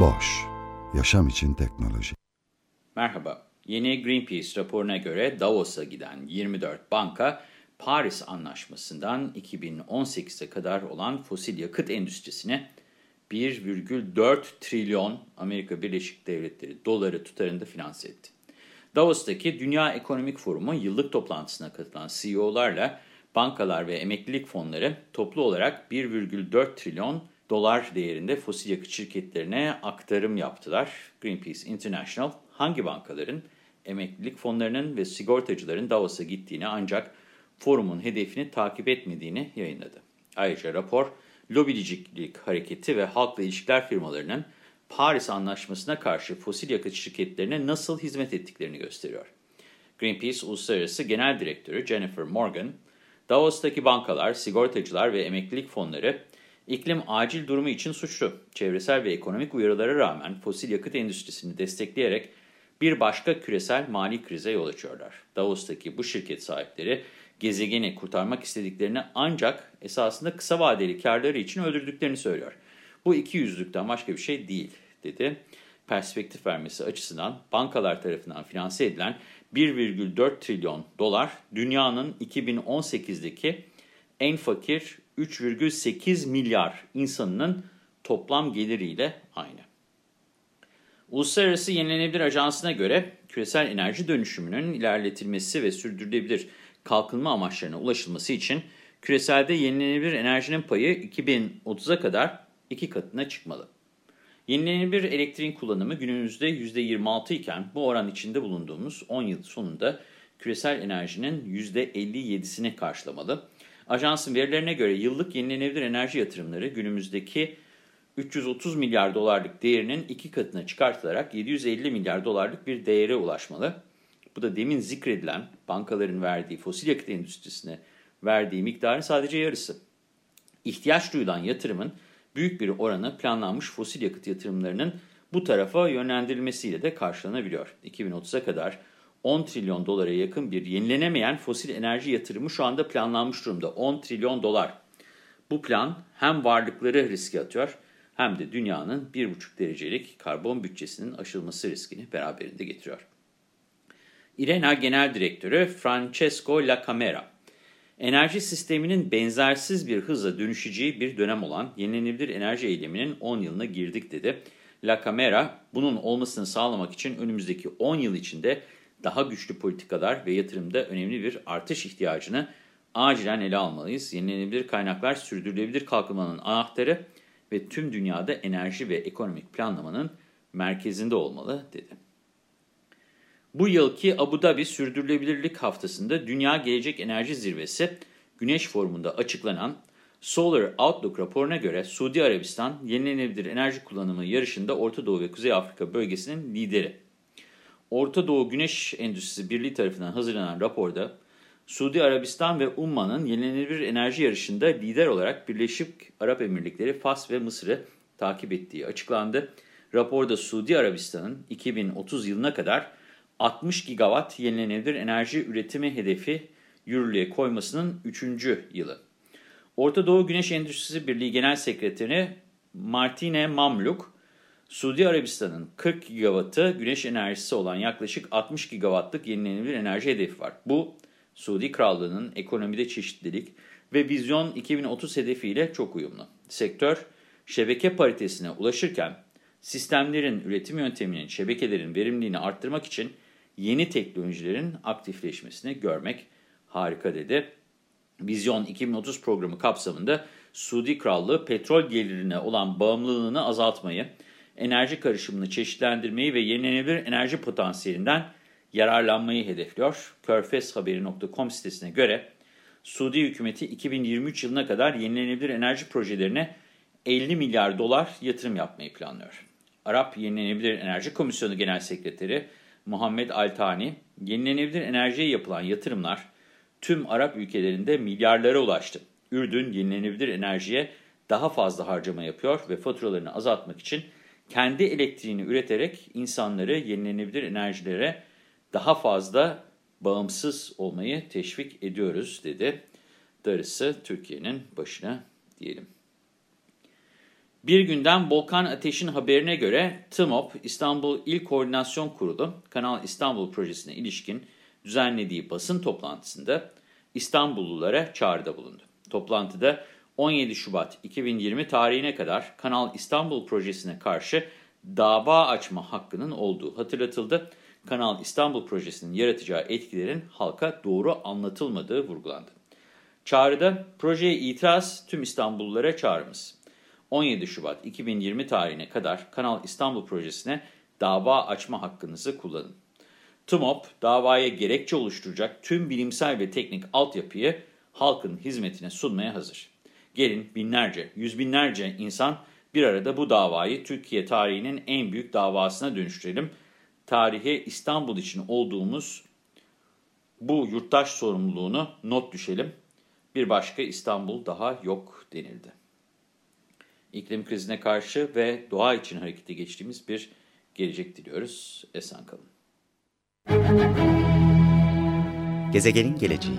Boş, yaşam için teknoloji. Merhaba, yeni Greenpeace raporuna göre Davos'a giden 24 banka, Paris Anlaşması'ndan 2018'e kadar olan fosil yakıt endüstrisine 1,4 trilyon Amerika Birleşik Devletleri doları tutarında finanse etti. Davos'taki Dünya Ekonomik Forumu yıllık toplantısına katılan CEO'larla bankalar ve emeklilik fonları toplu olarak 1,4 trilyon dolar değerinde fosil yakıt şirketlerine aktarım yaptılar. Greenpeace International hangi bankaların, emeklilik fonlarının ve sigortacıların Davos'a gittiğini ancak forumun hedefini takip etmediğini yayınladı. Ayrıca rapor, lobicilik hareketi ve halkla ilişkiler firmalarının Paris Anlaşması'na karşı fosil yakıt şirketlerine nasıl hizmet ettiklerini gösteriyor. Greenpeace Uluslararası Genel Direktörü Jennifer Morgan, Davos'taki bankalar, sigortacılar ve emeklilik fonları iklim acil durumu için suçlu. Çevresel ve ekonomik uyarılara rağmen fosil yakıt endüstrisini destekleyerek bir başka küresel mali krize yol açıyorlar. Davos'taki bu şirket sahipleri gezegeni kurtarmak istediklerini ancak esasında kısa vadeli karları için öldürdüklerini söylüyor. Bu iki yüzlükten başka bir şey değil, dedi. Perspektif vermesi açısından bankalar tarafından finanse edilen 1,4 trilyon dolar dünyanın 2018'deki en fakir 3,8 milyar insanının toplam geliriyle aynı. Uluslararası Yenilenebilir Ajansı'na göre küresel enerji dönüşümünün ilerletilmesi ve sürdürülebilir kalkınma amaçlarına ulaşılması için küreselde yenilenebilir enerjinin payı 2030'a kadar iki katına çıkmalı. Yenilenebilir elektriğin kullanımı günümüzde %26 iken bu oran içinde bulunduğumuz 10 yıl sonunda küresel enerjinin %57'sini karşılamalı. Ajansın verilerine göre yıllık yenilenebilir enerji yatırımları günümüzdeki 330 milyar dolarlık değerinin iki katına çıkartılarak 750 milyar dolarlık bir değere ulaşmalı. Bu da demin zikredilen bankaların verdiği fosil yakıt endüstrisine verdiği miktarın sadece yarısı. İhtiyaç duyulan yatırımın büyük bir oranı planlanmış fosil yakıt yatırımlarının bu tarafa yönlendirilmesiyle de karşılanabiliyor. 2030'a kadar 10 trilyon dolara yakın bir yenilenemeyen fosil enerji yatırımı şu anda planlanmış durumda. 10 trilyon dolar. Bu plan hem varlıkları riske atıyor hem de dünyanın 1,5 derecelik karbon bütçesinin aşılması riskini beraberinde getiriyor. İRENA Genel Direktörü Francesco La Camera, enerji sisteminin benzersiz bir hızla dönüşeceği bir dönem olan yenilenebilir enerji eyleminin 10 yılına girdik dedi. La Camera, bunun olmasını sağlamak için önümüzdeki 10 yıl içinde daha güçlü politikalar ve yatırımda önemli bir artış ihtiyacını acilen ele almalıyız. Yenilenebilir kaynaklar sürdürülebilir kalkınmanın anahtarı ve tüm dünyada enerji ve ekonomik planlamanın merkezinde olmalı dedi. Bu yılki Abu Dhabi Sürdürülebilirlik Haftası'nda Dünya Gelecek Enerji Zirvesi Güneş Forumu'nda açıklanan Solar Outlook raporuna göre Suudi Arabistan yenilenebilir enerji kullanımı yarışında Orta Doğu ve Kuzey Afrika bölgesinin lideri. Orta Doğu Güneş Endüstrisi Birliği tarafından hazırlanan raporda Suudi Arabistan ve Umman'ın yenilenebilir enerji yarışında lider olarak Birleşik Arap Emirlikleri, Fas ve Mısır'ı takip ettiği açıklandı. Raporda Suudi Arabistan'ın 2030 yılına kadar 60 gigawatt yenilenebilir enerji üretimi hedefi yürürlüğe koymasının 3. yılı. Orta Doğu Güneş Endüstrisi Birliği Genel Sekreteri Martine Mamluk, Suudi Arabistan'ın 40 gigawattı güneş enerjisi olan yaklaşık 60 gigawattlık yenilenebilir enerji hedefi var. Bu, Suudi Krallığı'nın ekonomide çeşitlilik ve vizyon 2030 hedefiyle çok uyumlu. Sektör, şebeke paritesine ulaşırken, sistemlerin üretim yönteminin, şebekelerin verimliliğini arttırmak için yeni teknolojilerin aktifleşmesini görmek harika dedi. Vizyon 2030 programı kapsamında Suudi Krallığı petrol gelirine olan bağımlılığını azaltmayı, enerji karışımını çeşitlendirmeyi ve yenilenebilir enerji potansiyelinden yararlanmayı hedefliyor. Körfezhaberi.com sitesine göre Suudi hükümeti 2023 yılına kadar yenilenebilir enerji projelerine 50 milyar dolar yatırım yapmayı planlıyor. Arap Yenilenebilir Enerji Komisyonu Genel Sekreteri Muhammed Altani, yenilenebilir enerjiye yapılan yatırımlar tüm Arap ülkelerinde milyarlara ulaştı. Ürdün yenilenebilir enerjiye daha fazla harcama yapıyor ve faturalarını azaltmak için kendi elektriğini üreterek insanları yenilenebilir enerjilere daha fazla bağımsız olmayı teşvik ediyoruz dedi. Darısı Türkiye'nin başına diyelim. Bir günden Volkan Ateş'in haberine göre TMOP İstanbul İl Koordinasyon Kurulu Kanal İstanbul projesine ilişkin düzenlediği basın toplantısında İstanbullulara çağrıda bulundu. Toplantıda 17 Şubat 2020 tarihine kadar Kanal İstanbul projesine karşı dava açma hakkının olduğu hatırlatıldı. Kanal İstanbul projesinin yaratacağı etkilerin halka doğru anlatılmadığı vurgulandı. Çağrıda projeye itiraz tüm İstanbullulara çağrımız. 17 Şubat 2020 tarihine kadar Kanal İstanbul projesine dava açma hakkınızı kullanın. TMOP davaya gerekçe oluşturacak tüm bilimsel ve teknik altyapıyı halkın hizmetine sunmaya hazır. Gelin binlerce, yüz binlerce insan bir arada bu davayı Türkiye tarihinin en büyük davasına dönüştürelim. Tarihe İstanbul için olduğumuz bu yurttaş sorumluluğunu not düşelim. Bir başka İstanbul daha yok denildi. İklim krizine karşı ve doğa için harekete geçtiğimiz bir gelecek diliyoruz. Esen kalın. Gezegenin geleceği